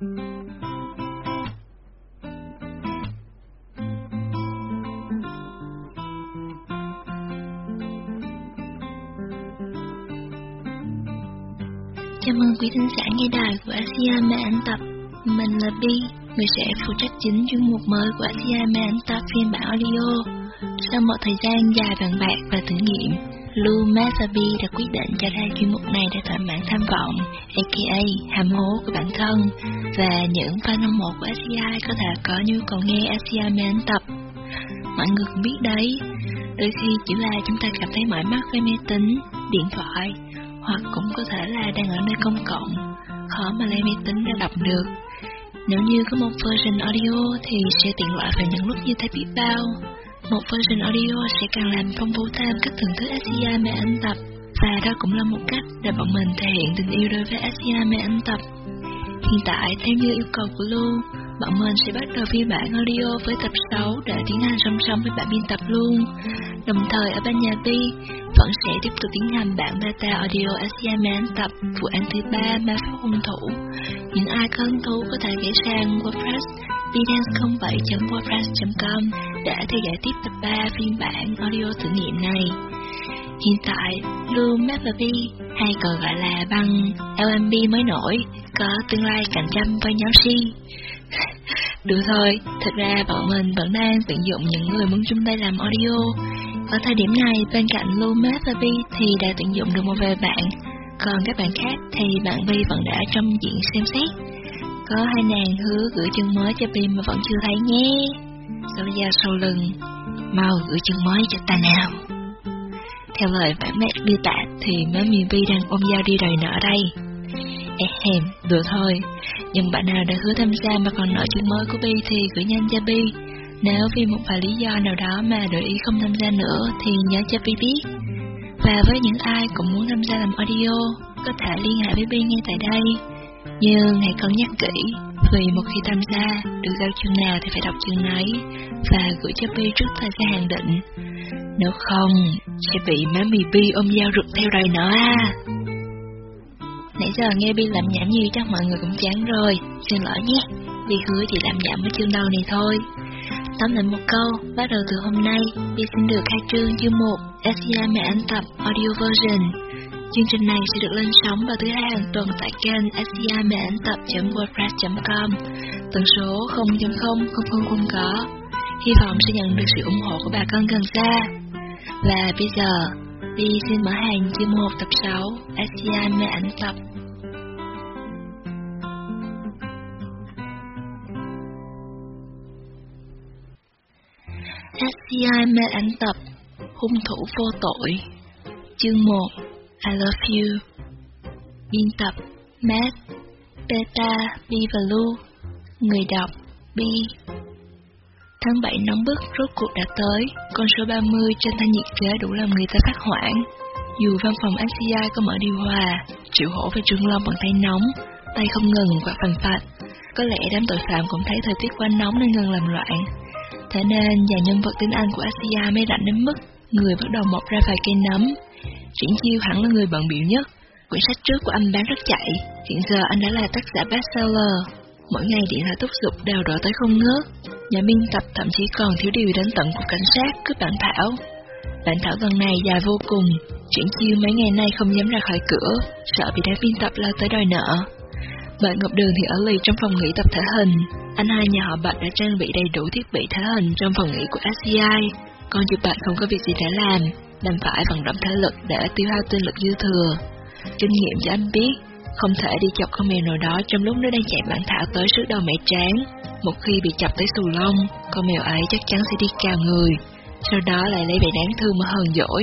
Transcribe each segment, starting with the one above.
Chào mừng quý thính giả nghe đài của Asia Mê Anh Tập. Mình là Bi, người sẽ phụ trách chính chuyên mục mới của Asia Mê Anh Tập phiên bản audio. Sau một thời gian dài bàn bạc và thử nghiệm, Lou Masabi đã quyết định cho ra chuyên mục này để thỏa mãn tham vọng, aka ham hố của bản thân, và những fan hâm mộ của SCI có thể có nhu cầu nghe SCI Mê Tập. Mọi người cũng biết đấy, đôi khi chỉ là chúng ta cảm thấy mỏi mắt với máy tính, điện thoại, hoặc cũng có thể là đang ở nơi công cộng, khó mà lấy máy tính ra đọc được. Nếu như có một version audio thì sẽ tiện lợi vào những lúc như thế biết bao. Một version audio sẽ càng làm phong phú thêm các thưởng thức Asia mê anh tập, và đó cũng là một cách để bọn mình thể hiện tình yêu đối với Asia mê anh tập. Hiện tại, theo như yêu cầu của Lu, bọn mình sẽ bắt đầu phiên bản audio với tập 6 để tiến hành song song với bản biên tập luôn. Đồng thời ở bên nhà Bi vẫn sẽ tiếp tục tiến hành bản beta audio Asia tập vụ án thứ ba ma pháp hung thủ. Những ai có hứng thú có thể ghé sang WordPress bdance07.wordpress.com để theo dõi tiếp tập 3 phiên bản audio thử nghiệm này. Hiện tại, Lu Mapabi hay còn gọi là băng LMB mới nổi, có tương lai cạnh tranh với nhóm si. Được thôi, thật ra bọn mình vẫn đang tuyển dụng những người muốn chung tay làm audio. Ở thời điểm này, bên cạnh Lumet và Vi thì đã tuyển dụng được một vài bạn, còn các bạn khác thì bạn Vi vẫn đã trong diện xem xét. Có hai nàng hứa gửi chân mới cho Vi mà vẫn chưa thấy nhé. Sau da sau lưng, mau gửi chân mới cho ta nào. Theo lời bản mẹ miêu tả thì má miền Vi đang ôm dao đi đòi nợ đây. Ehem, được thôi, nhưng bạn nào đã hứa tham gia mà còn nợ chân mới của Bi thì gửi nhanh cho Bi. Nếu vì một vài lý do nào đó mà đội ý không tham gia nữa thì nhớ cho Bi biết. Và với những ai cũng muốn tham gia làm audio, có thể liên hệ với Bi ngay tại đây. Nhưng hãy cân nhắc kỹ, vì một khi tham gia, được giao chương nào thì phải đọc chương ấy, và gửi cho Bi trước thời gian hạn định. Nếu không, sẽ bị má mì Bi ôm dao rụt theo đời nữa à. Nãy giờ nghe Bi làm nhảm nhiều chắc mọi người cũng chán rồi, xin lỗi nhé, Bi hứa chỉ làm nhảm ở chương đầu này thôi. Tóm lại một câu, bắt đầu từ hôm nay, Bi xin được khai trương chương 1 SCI mẹ anh tập audio version. Chương trình này sẽ được lên sóng vào thứ hai hàng tuần tại kênh SCI mẹ anh tập.wordpress.com Tần số 0.0000 có. Hy vọng sẽ nhận được sự ủng hộ của bà con gần xa. Và bây giờ, Bi xin mở hàng chương 1 tập 6 SCI mẹ ảnh tập SCI mê ảnh tập, Hung thủ vô tội. Chương 1 I love you. Biên tập, Matt, Beta B và Lu Người đọc Bi Tháng 7 nóng bức, rốt cuộc đã tới. Con số 30 trên thanh nhiệt kế đủ làm người ta phát hoảng. Dù văn phòng SCI có mở điều hòa Triệu hổ và Trương Long bằng tay nóng, Tay không ngừng quạt phành phạch. Có lẽ đám tội phạm cũng thấy thời tiết quá nóng nên ngừng làm loạn. Thế nên nhà nhân vật tiếng Anh của Asia mới lạnh đến mức người bắt đầu mọc ra vài cây nấm. Triển Chiêu hẳn là người bận biểu nhất. Quyển sách trước của anh bán rất chạy. Hiện giờ anh đã là tác giả bestseller. Mỗi ngày điện thoại thúc giục đều đổ tới không ngớt. Nhà biên tập thậm chí còn thiếu điều đến tận của cảnh sát cướp bản thảo. Bản thảo lần này dài vô cùng. Triển Chiêu mấy ngày nay không dám ra khỏi cửa, sợ bị đám biên tập lao tới đòi nợ. Bạn Ngọc Đường thì ở lì trong phòng nghỉ tập thể hình. Anh hai nhà họ Bạch đã trang bị đầy đủ thiết bị thể hình trong phòng nghỉ của SCI. Còn chụp Bạch không có việc gì để làm, đành phải vận động thể lực để tiêu hao tinh lực dư thừa. Kinh nghiệm cho anh biết, không thể đi chọc con mèo nào đó trong lúc nó đang chạy bản thảo tới sức đầu mẹ tráng. Một khi bị chọc tới xù lông, con mèo ấy chắc chắn sẽ đi cào người, sau đó lại lấy vẻ đáng thương mà hờn dỗi.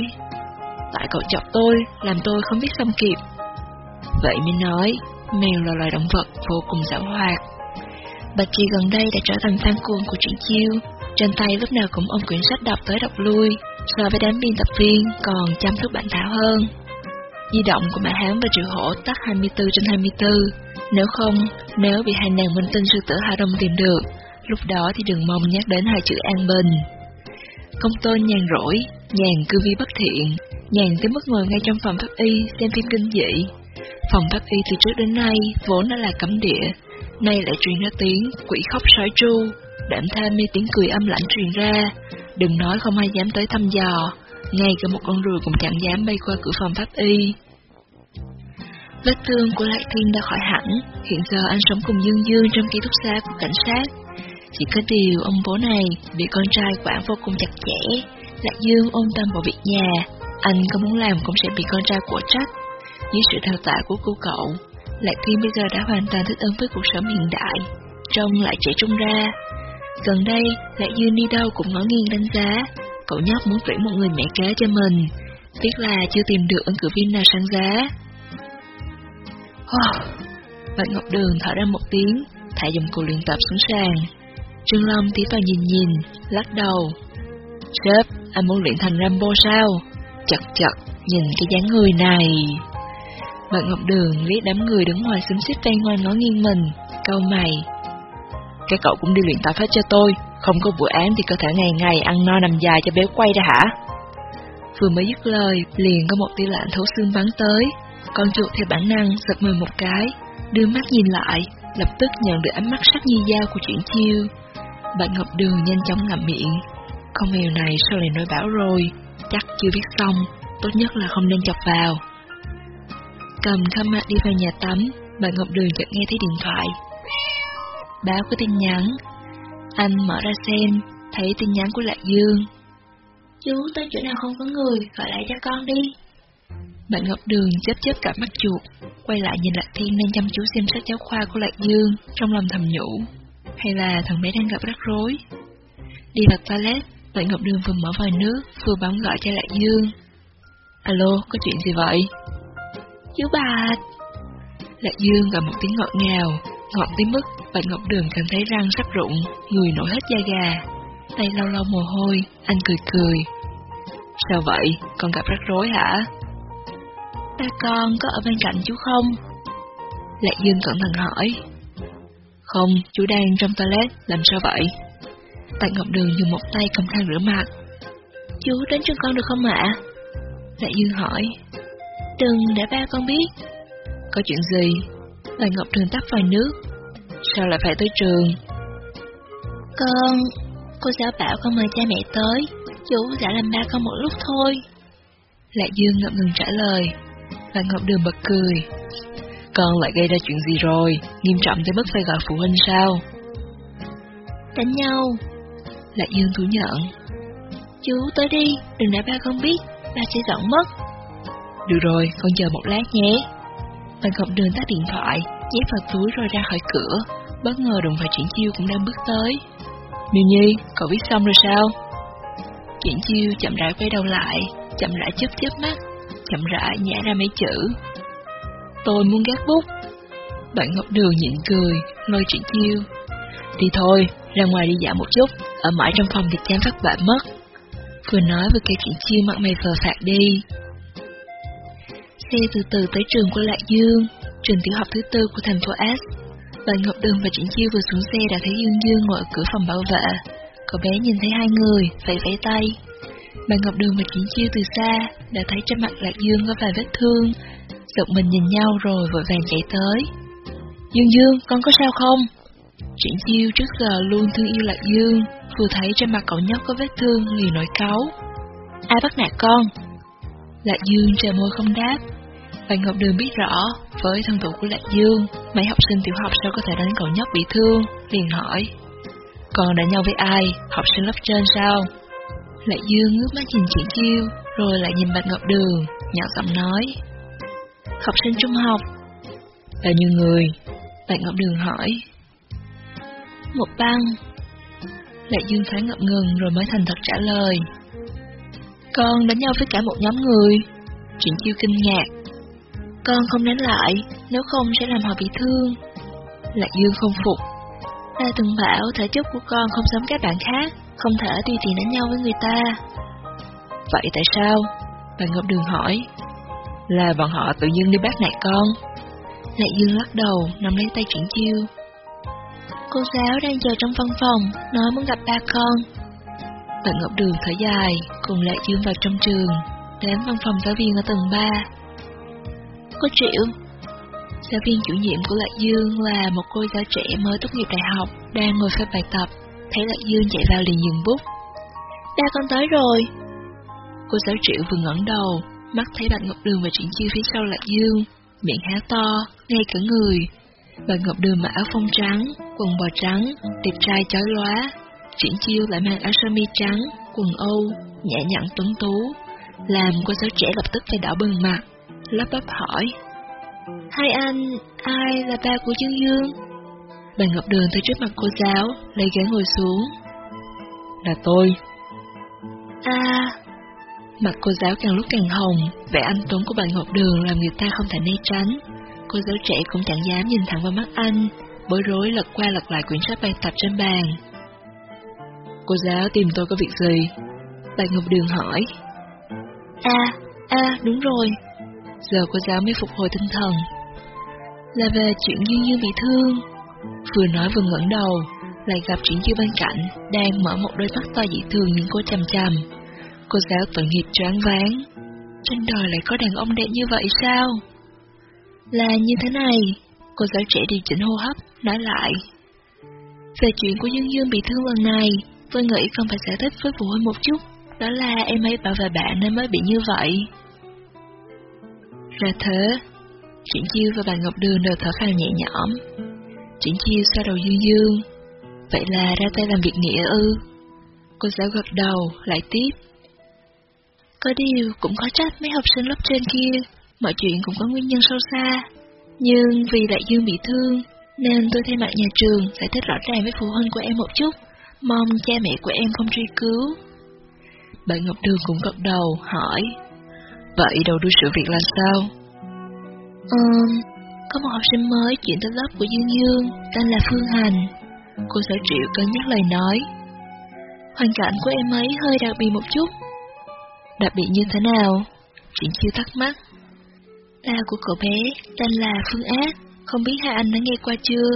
Tại cậu chọc tôi, làm tôi không biết xâm kịp. Vậy mới nói, mèo là loài động vật vô cùng giảo hoạt. Bạch Kỳ gần đây đã trở thành fan cuồng của truyện chiêu, trên tay lúc nào cũng ôm quyển sách đọc tới đọc lui, so với đám biên tập viên còn chăm chút bản thảo hơn. Di động của Mã Hán và Triệu Hổ tắt 24 trên 24, nếu không, nếu bị hai nàng minh tinh sư tử Hà Đông tìm được, lúc đó thì đừng mong nhắc đến hai chữ an bình. Công tôn nhàn rỗi, nhàn cư vi bất thiện, nhàn tới mức ngồi ngay trong phòng pháp y xem phim kinh dị, Phòng pháp y từ trước đến nay vốn đã là cấm địa, Nay lại truyền ra tiếng quỷ khóc sói tru, đảm thêm mê tiếng cười âm lãnh truyền ra. Đừng nói không ai dám tới thăm dò, ngay cả một con rùa cũng chẳng dám bay qua cửa phòng pháp y. Vết thương của Lạc Thiên đã khỏi hẳn, hiện giờ anh sống cùng Dương Dương trong ký túc xá của cảnh sát. Chỉ có điều ông bố này bị con trai quản vô cùng chặt chẽ, Lạc Dương ôm tâm vào việc nhà, anh có muốn làm cũng sẽ bị con trai của trách. Dưới sự thao tạ của cô cậu, Lạc Thiên bây giờ đã hoàn toàn thích ứng với cuộc sống hiện đại, trông lại trẻ trung ra. Gần đây, Lạc Dương đi đâu cũng ngó nghiêng đánh giá, cậu nhóc muốn tuyển một người mẹ kế cho mình, tiếc là chưa tìm được ứng cử viên nào sáng giá. Oh, Bạch Ngọc Đường thở ra một tiếng, thả dụng cụ luyện tập xuống sàn. Trương Long tí vào nhìn nhìn, lắc đầu. Sếp, anh muốn luyện thành Rambo sao? Chật chật, nhìn cái dáng người này bạn Ngọc Đường liếc đám người đứng ngoài xúm xít tay ngoan ngó nghiêng mình, câu mày. Cái cậu cũng đi luyện tập hết cho tôi, không có vụ án thì có thể ngày ngày ăn no nằm dài cho béo quay ra hả? Vừa mới dứt lời, liền có một tia lạnh thấu xương bắn tới. Con chuột theo bản năng giật mình một cái, đưa mắt nhìn lại, lập tức nhận được ánh mắt sắc như dao của chuyển chiêu. Bạn Ngọc Đường nhanh chóng ngậm miệng. Con mèo này sao lại nói bão rồi, chắc chưa viết xong, tốt nhất là không nên chọc vào. Cầm khăn mặt đi vào nhà tắm, bạn Ngọc Đường chợt nghe thấy điện thoại. Báo có tin nhắn. Anh mở ra xem, thấy tin nhắn của Lạc Dương. Chú tới chỗ nào không có người, gọi lại cho con đi. Bạn Ngọc Đường chớp chớp cả mắt chuột, quay lại nhìn Lạc Thiên đang chăm chú xem sách giáo khoa của Lạc Dương, trong lòng thầm nhủ. Hay là thằng bé đang gặp rắc rối? Đi vào toilet, bạn Ngọc Đường vừa mở vòi nước, vừa bấm gọi cho Lạc Dương. Alo, có chuyện gì vậy? Chú bà... Lạc Dương gọi một tiếng ngọt ngào, ngọt tới mức Bạch Ngọc Đường cảm thấy răng sắp rụng, người nổi hết da gà. Tay lau lau mồ hôi, anh cười cười. Sao vậy, con gặp rắc rối hả? Ba con có ở bên cạnh chú không? Lạc Dương cẩn thận hỏi. Không, chú đang trong toilet, làm sao vậy? Bạch Ngọc Đường dùng một tay cầm khăn rửa mặt. Chú đến chân con được không ạ? Lạc Dương hỏi. Đừng để ba con biết. Có chuyện gì? Tạ Ngọc Đường tắt vòi nước. Sao lại phải tới trường? Con... Cô giáo bảo con mời cha mẹ tới. Chú đã làm ba con một lúc thôi. Lạc Dương ngập ngừng trả lời. Và Ngọc Đường bật cười. Con lại gây ra chuyện gì rồi? Nghiêm trọng tới mức phải gọi phụ huynh sao? Đánh nhau. Lạc Dương thú nhận. Chú tới đi, đừng để ba con biết, ba sẽ giận mất. Được rồi, con chờ một lát nhé. Tần Ngọc Đường tắt điện thoại, nhét vào túi rồi ra khỏi cửa. Bất ngờ đụng phải Triển Chiêu cũng đang bước tới. Miêu Nhi, cậu viết xong rồi sao? Triển Chiêu chậm rãi quay đầu lại, chậm rãi chớp chớp mắt, chậm rãi nhả ra mấy chữ. Tôi muốn gác bút. Bạn Ngọc Đường nhịn cười, lôi Triển Chiêu. Đi thôi, ra ngoài đi dạo một chút, ở mãi trong phòng thì chán phát bạ mất. Vừa nói vừa kêu Triển Chiêu mặt mày phờ phạt đi. Xe từ từ tới trường của Lạc Dương, trường tiểu học thứ tư của thành phố S. Bạn Ngọc Đường và Triển Chiêu vừa xuống xe đã thấy Dương Dương ngồi ở cửa phòng bảo vệ. Cậu bé nhìn thấy hai người, vẫy vẫy tay. Bạn Ngọc Đường và Triển Chiêu từ xa đã thấy trên mặt Lạc Dương có vài vết thương. Giọng mình nhìn nhau rồi vội vàng chạy tới. Dương Dương, con có sao không? Triển Chiêu trước giờ luôn thương yêu Lạc Dương, vừa thấy trên mặt cậu nhóc có vết thương liền nổi cáu. Ai bắt nạt con? Lạc Dương trề môi không đáp. Bạn Ngọc Đường biết rõ, với thân thủ của Lạc Dương, mấy học sinh tiểu học sao có thể đánh cậu nhóc bị thương, liền hỏi. Còn đánh nhau với ai? Học sinh lớp trên sao? Lạc Dương ngước mắt nhìn chị Chiêu, rồi lại nhìn Bạch Ngọc Đường, nhỏ giọng nói. Học sinh trung học. Bao nhiêu người? Bạch Ngọc Đường hỏi. Một băng. Lạc Dương phải ngập ngừng rồi mới thành thật trả lời. Con đánh nhau với cả một nhóm người. Chuyện Chiêu kinh ngạc. Con không đánh lại, nếu không sẽ làm họ bị thương. Lạc Dương không phục. Ta từng bảo thể chất của con không giống các bạn khác, không thể tùy tiện đánh nhau với người ta. Vậy tại sao? Bà Ngọc Đường hỏi. Là bọn họ tự nhiên đi bắt nạt con. Lạc Dương lắc đầu, nắm lấy tay chuyển Chiêu. Cô giáo đang chờ trong văn phòng, nói muốn gặp ba con. Bà Ngọc Đường thở dài, cùng Lạc Dương vào trong trường, đến văn phòng giáo viên ở tầng 3. Cô Triệu, Giáo viên chủ nhiệm của Lạc Dương là một cô giáo trẻ mới tốt nghiệp đại học, đang ngồi phê bài tập, thấy Lạc Dương chạy vào liền dừng bút. Ba con tới rồi. Cô giáo triệu vừa ngẩng đầu, mắt thấy Bạch Ngọc Đường và Triển Chiêu phía sau Lạc Dương, miệng há to, ngay cả người. Bạch Ngọc Đường mặc áo phông trắng, quần bò trắng, đẹp trai chói lóa. Triển Chiêu lại mang áo sơ mi trắng, quần âu, nhẹ nhặn tuấn tú, làm cô giáo trẻ lập tức phải đỏ bừng mặt, lắp bắp hỏi. Hai anh, ai là ba của Dương Dương? Bà Ngọc Đường tới trước mặt cô giáo, lấy ghế ngồi xuống. Là tôi. À... Mặt cô giáo càng lúc càng hồng, vẻ anh tuấn của bà Ngọc Đường làm người ta không thể né tránh. Cô giáo trẻ cũng chẳng dám nhìn thẳng vào mắt anh, bối rối lật qua lật lại quyển sách bài tập trên bàn. Cô giáo tìm tôi có việc gì? Bà Ngọc Đường hỏi. À, à, đúng rồi. Giờ cô giáo mới phục hồi tinh thần. Là về chuyện Dương Dương bị thương. Vừa nói vừa ngẩng đầu, lại gặp Triển Chiêu bên cạnh, đang mở một đôi mắt to dị thường nhìn cô chằm chằm. Cô giáo tội nghiệp choáng váng. Trên đời lại có đàn ông đẹp như vậy sao? Là như thế này, cô giáo trẻ điều chỉnh hô hấp, nói lại. Về chuyện của Dương Dương bị thương lần này, tôi nghĩ cần phải giải thích với phụ huynh một chút. Đó là em ấy bảo vệ bạn nên mới bị như vậy. Ra thế, Triển Chiêu và bà Ngọc Đường đều thở phào nhẹ nhõm. Triển Chiêu xoa đầu Dương Dương. Vậy là ra tay làm việc nghĩa ư? Cô giáo gật đầu, lại tiếp. Có điều cũng có trách mấy học sinh lớp trên kia, mọi chuyện cũng có nguyên nhân sâu xa. Nhưng vì Đại Dương bị thương, nên tôi thay mặt nhà trường giải thích rõ ràng với phụ huynh của em một chút, mong cha mẹ của em không truy cứu. Bạn Ngọc Đường cũng gật đầu, hỏi. Vậy đầu đuôi sự việc là sao? Ừm, có một học sinh mới chuyển tới lớp của Dương Dương, tên là Phương Hành. Cô giáo Triệu cân nhắc lời nói. Hoàn cảnh của em ấy hơi đặc biệt một chút. Đặc biệt như thế nào? Triển chiêu thắc mắc. Ba của cậu bé tên là Phương Ác, không biết hai anh đã nghe qua chưa?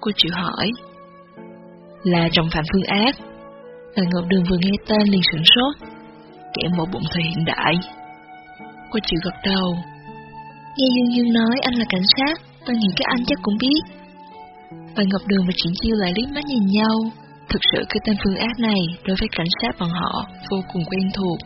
Cô Triệu hỏi. Là trọng phạm Phương Ác. Là Ngọc Đường vừa nghe tên liền sửng sốt. Kẻ một bụng thời hiện đại. Cô Triệu gật đầu. Nghe Dương Dương nói anh là cảnh sát, tôi nghĩ các anh chắc cũng biết. Và Ngọc Đường và Triển Chiêu lại liếc mắt nhìn nhau. Thực sự cái tên Phương Ác này đối với cảnh sát bọn họ vô cùng quen thuộc.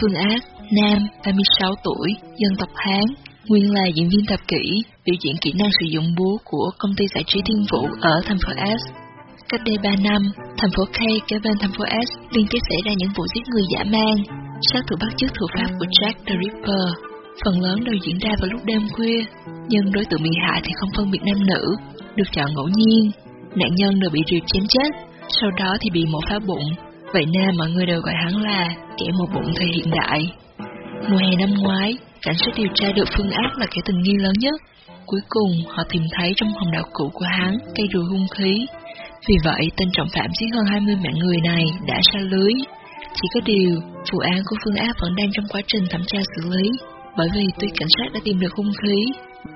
Phương Ác, nam, 36 tuổi, dân tộc Hán, nguyên là diễn viên tập kỹ, biểu diễn kỹ năng sử dụng búa của công ty giải trí Thiên Vũ ở thành phố S. Cách đây 3 năm, thành phố K kế bên thành phố S liên tiếp xảy ra những vụ giết người dã man, sát thủ bắt chước thủ pháp của Jack the Ripper. Phần lớn đều diễn ra vào lúc đêm khuya, nhưng đối tượng bị hại thì không phân biệt nam nữ, được chọn ngẫu nhiên. Nạn nhân đều bị rìu chém chết, sau đó thì bị mổ phá bụng. Vậy nên mọi người đều gọi hắn là kẻ mổ bụng thời hiện đại. Mùa hè năm ngoái, cảnh sát điều tra được Phương Ác là kẻ tình nghi lớn nhất. Cuối cùng, họ tìm thấy trong hòn đảo cũ của hắn cây rùi hung khí. Vì vậy, tên trọng phạm giết hơn 20 mạng người này đã xa lưới. Chỉ có điều, vụ án của Phương Á vẫn đang trong quá trình thẩm tra xử lý, bởi vì tuy cảnh sát đã tìm được hung khí,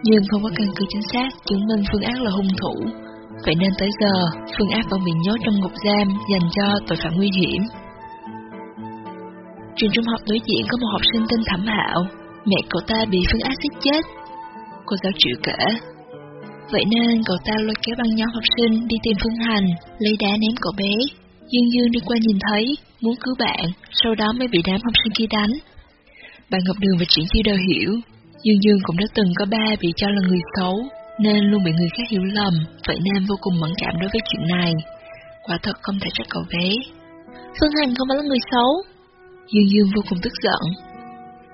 nhưng không có căn cứ chính xác chứng minh Phương Á là hung thủ. Vậy nên tới giờ, Phương Á vẫn bị nhốt trong ngục giam dành cho tội phạm nguy hiểm. Trường trung học đối diện có một học sinh tên Thẩm Hạo, mẹ cậu ta bị Phương Á giết chết. Cô giáo chịu kể. Vậy nên cậu ta lôi kéo băng nhóm học sinh đi tìm Phương Hành, lấy đá ném cậu bé. Dương Dương đi qua nhìn thấy, muốn cứu bạn, sau đó mới bị đám học sinh kia đánh. Bạn Ngọc Đường và Triển Chiêu đều hiểu, Dương Dương cũng đã từng có ba bị cho là người xấu, nên luôn bị người khác hiểu lầm, vậy nên vô cùng mẫn cảm đối với chuyện này. Quả thật không thể trách cậu bé. Phương Hành không phải là người xấu. Dương Dương vô cùng tức giận.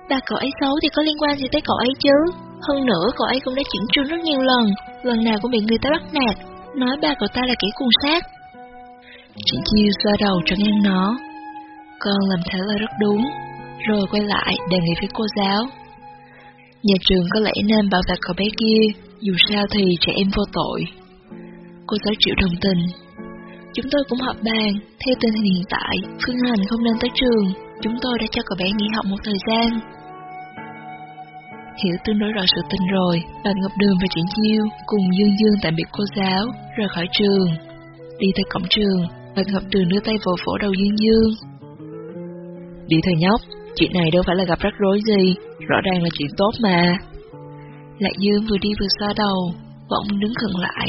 Ba cậu ấy xấu thì có liên quan gì tới cậu ấy chứ? Hơn nữa cậu ấy cũng đã chuyển trường rất nhiều lần, lần nào cũng bị người ta bắt nạt, nói ba cậu ta là kẻ cuồng sát. Chị Chiêu xoa đầu cho ngang nó. Con làm thế là rất đúng, rồi quay lại đề nghị với cô giáo. Nhà trường có lẽ nên bảo vệ cậu bé kia, dù sao thì trẻ em vô tội. Cô giáo chịu đồng tình. Chúng tôi cũng họp bàn, theo tình hình hiện tại, Phương Hành không nên tới trường, chúng tôi đã cho cậu bé nghỉ học một thời gian. Hiểu tương đối rõ sự tình rồi, bà Ngọc Đường và Triển Chiêu cùng Dương Dương tạm biệt cô giáo, rời khỏi trường. Đi tới cổng trường, Bạch Ngọc Đường đưa tay vỗ vỗ đầu Dương Dương. Đi thôi nhóc, chuyện này đâu phải là gặp rắc rối gì, rõ ràng là chuyện tốt mà. Lạc Dương vừa đi vừa xoa đầu, bỗng đứng khựng lại.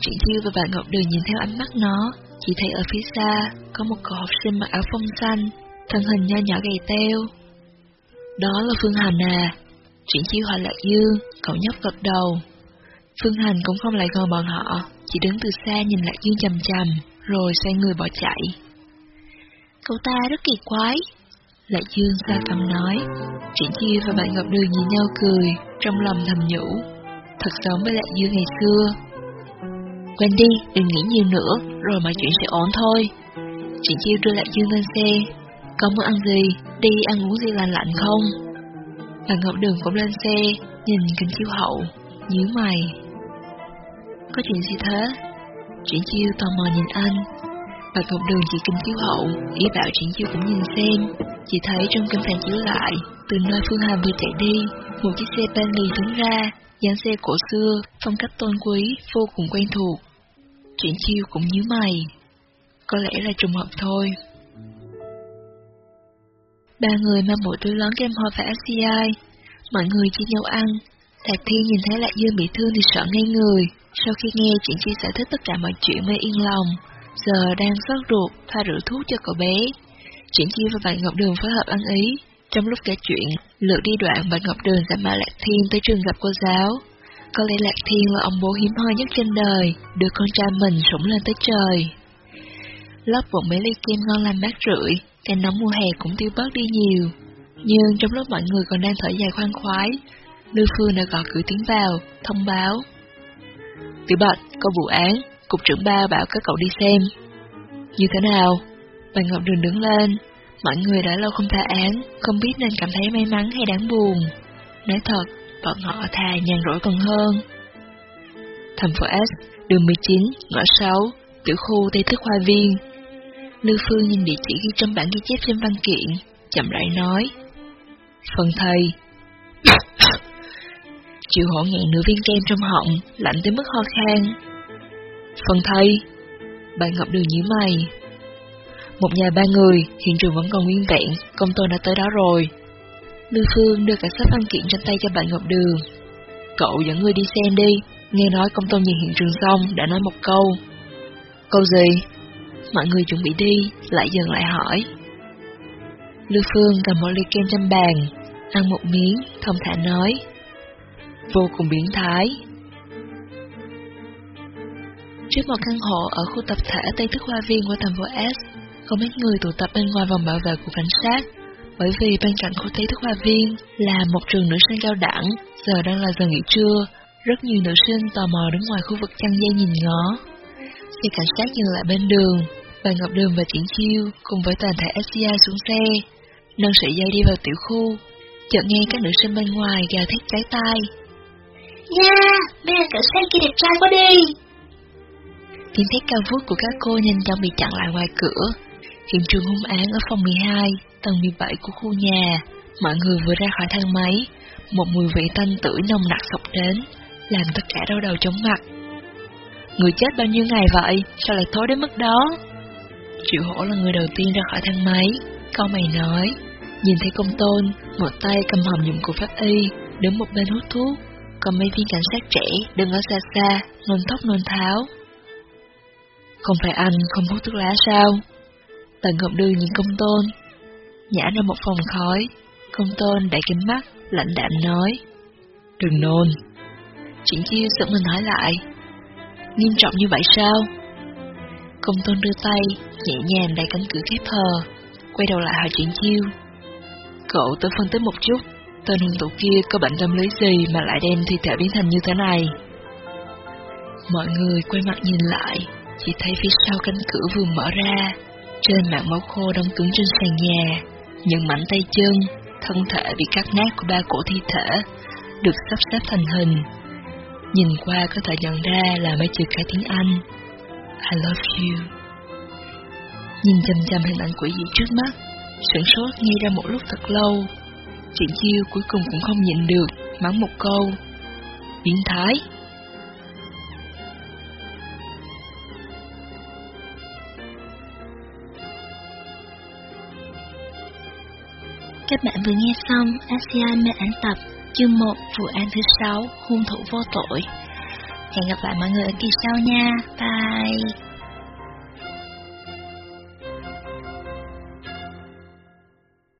chuyện Chiêu và bạn Ngọc Đường nhìn theo ánh mắt nó, chỉ thấy ở phía xa có một cậu học sinh mặc áo phông xanh, thân hình nho nhỏ gầy teo. Đó là Phương Hành à. chuyện Chiêu hỏi Lạc Dương, cậu nhóc gật đầu. Phương Hành cũng không lại gần bọn họ, chỉ đứng từ xa nhìn Lạc Dương chầm chầm, rồi xoay người bỏ chạy. Cậu ta rất kỳ quái. lại Dương xa cầm nói, Triển chi và bạn Ngọc Đường nhìn nhau cười, trong lòng thầm nhủ. Thật giống với lại Dương ngày xưa. Quên đi, đừng nghĩ nhiều nữa, rồi mọi chuyện sẽ ổn thôi. Triển Chiêu đưa lại Dương lên xe. Có muốn ăn gì, đi ăn uống gì lành lạnh không? Bạn Ngọc Đường cũng lên xe, nhìn kính chiếu hậu, nhíu mày. Có chuyện gì thế? Triển Chiêu tò mò nhìn anh, Bà Ngọc Đường chỉ kinh chiếu hậu, ý bảo triển chiêu cũng nhìn xem. Chỉ thấy trong kinh phản chiếu lại, từ nơi Phương Hàm vừa chạy đi, một chiếc xe Bentley đứng ra, dáng xe cổ xưa, phong cách tôn quý, vô cùng quen thuộc. Triển chiêu cũng nhíu mày. Có lẽ là trùng hợp thôi. Ba người mang bộ túi lớn kem hoa và SCI. Mọi người chia nhau ăn. Lạc Thiên nhìn thấy Lạc Dương bị thương thì sợ ngay người. Sau khi nghe chuyện Chi giải thích tất cả mọi chuyện mới yên lòng, giờ đang sốt ruột pha rượu thuốc cho cậu bé. chuyện Chi và bạn Ngọc Đường phối hợp ăn ý. Trong lúc kể chuyện, lượt đi đoạn bạn Ngọc Đường sẽ mang Lạc Thiên tới trường gặp cô giáo. Có lẽ Lạc Thiên là ông bố hiếm hoi nhất trên đời, đưa con trai mình sủng lên tới trời. Lót bụng mấy ly kem ngon làm mát rưỡi, cái nóng mùa hè cũng tiêu bớt đi nhiều. Nhưng trong lúc mọi người còn đang thở dài khoan khoái, Lưu Phương đã gọi cửa tiếng vào, thông báo. Tiểu Bạch, có vụ án, cục trưởng ba bảo các cậu đi xem. Như thế nào? bạn Ngọc Đường đứng lên, mọi người đã lâu không tha án, không biết nên cảm thấy may mắn hay đáng buồn. Nói thật, bọn họ thà nhàn rỗi còn hơn. Thành phố S, đường 19, ngõ 6, tiểu khu Tây Thức Hoa Viên. Lưu Phương nhìn địa chỉ ghi trong bản ghi chép trên văn kiện, chậm rãi nói. Phần thầy. Chịu hổ ngàn nửa viên kem trong họng, lạnh tới mức ho khan. Phần thầy. Bà Ngọc Đường nhíu mày. Một nhà ba người, hiện trường vẫn còn nguyên vẹn, công tôn đã tới đó rồi. Lưu Phương đưa cả sách văn kiện trên tay cho bạn Ngọc Đường. Cậu dẫn người đi xem đi, nghe nói công tôn nhìn hiện trường xong, đã nói một câu. Câu gì? Mọi người chuẩn bị đi, lại dừng lại hỏi. Lưu Phương cầm một ly kem trên bàn, ăn một miếng, thông thả nói. Vô cùng biến thái. Trước một căn hộ ở khu tập thể Tây Thức Hoa Viên của thành phố S, không ít người tụ tập bên ngoài vòng bảo vệ của cảnh sát, bởi vì bên cạnh khu Tây Thức Hoa Viên là một trường nữ sinh cao đẳng, giờ đang là giờ nghỉ trưa, rất nhiều nữ sinh tò mò đứng ngoài khu vực chăn dây nhìn ngó. khi cảnh sát dừng lại bên đường, bà Ngọc Đường và Triển Chiêu cùng với toàn thể SCI xuống xe, nâng sợi dây đi vào tiểu khu, chợt nghe các nữ sinh bên ngoài gào thét trái tai. Nha, mấy anh cảnh sát kia đẹp trai quá đi! Tiếng thét cao vút của các cô nhanh chóng bị chặn lại ngoài cửa. Hiện trường hung án ở phòng 12, tầng 17 của khu nhà. Mọi người vừa ra khỏi thang máy, một mùi vị tanh tử nồng nặc sộc đến, làm tất cả đau đầu chóng mặt. Người chết bao nhiêu ngày vậy, sao lại thối đến mức đó? Triệu hổ là người đầu tiên ra khỏi thang máy, câu mày nói, nhìn thấy công tôn, một tay cầm hòm dụng cụ pháp y, đứng một bên hút thuốc, còn mấy viên cảnh sát trẻ đứng ở xa xa, nôn thốc nôn tháo. Không phải anh không hút thuốc lá sao? Tần Ngọc Đưa nhìn công tôn, nhả ra một phòng khói. Công tôn đẩy kính mắt, lạnh đạm nói. Đừng nôn. Chuyện chiêu sợ mình hỏi lại. Nghiêm trọng như vậy sao? Công tôn đưa tay, nhẹ nhàng đẩy cánh cửa khép hờ, quay đầu lại hỏi chuyện chiêu. Cậu tôi phân tích một chút, tên hung thủ kia có bệnh tâm lý gì mà lại đem thi thể biến thành như thế này? Mọi người quay mặt nhìn lại, chỉ thấy phía sau cánh cửa vừa mở ra, trên mảng máu khô đông cứng trên sàn nhà, những mảnh tay chân, thân thể bị cắt nát của ba cổ thi thể, được sắp xếp thành hình. Nhìn qua có thể nhận ra là mấy chữ cái tiếng Anh. I love you. Nhìn chầm chầm hình ảnh quỷ dị trước mắt, sửng sốt nghe ra một lúc thật lâu. Chuyện chiêu cuối cùng cũng không nhịn được, mắng một câu. Biến thái. Các bạn vừa nghe xong ASEAN mê ảnh tập Chương 1 Vụ án thứ 6 Hung thủ vô tội Hẹn gặp lại mọi người ở kỳ sau nha Bye